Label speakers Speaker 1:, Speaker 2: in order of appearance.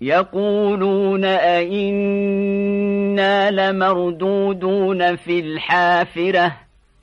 Speaker 1: يقولون أئنا لمردودون في الحافرة